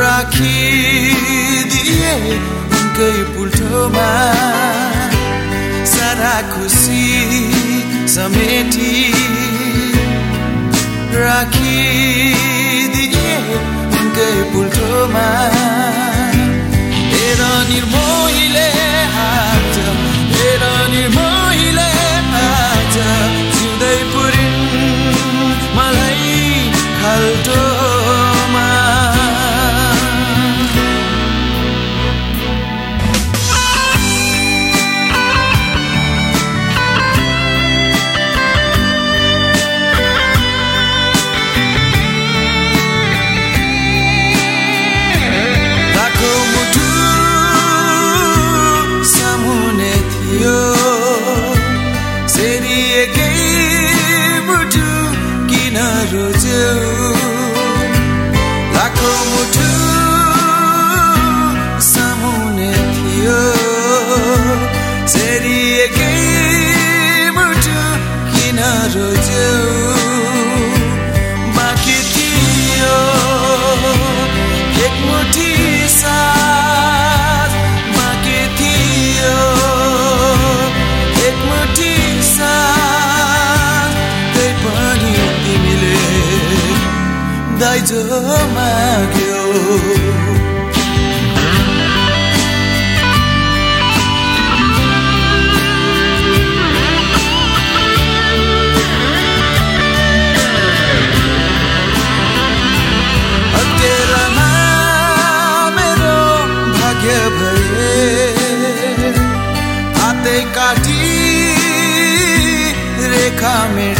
राखिदिए उनकै पुल्ठोमा सारा खुसी समेटी राखिदिए उनकै पुल्ठोमा हेर निर्मोहीले किन रोज्यौ लाखौँ मुटु सामुने थियो। सेरिएकै मुटु किन रोज्यौ बाँकी tığıma gül. রেখা মেরে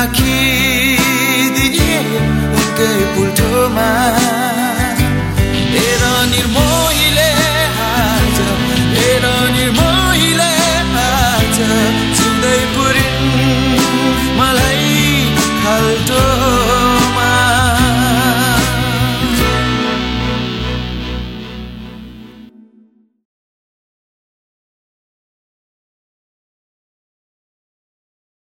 泣きでいい受け pulto más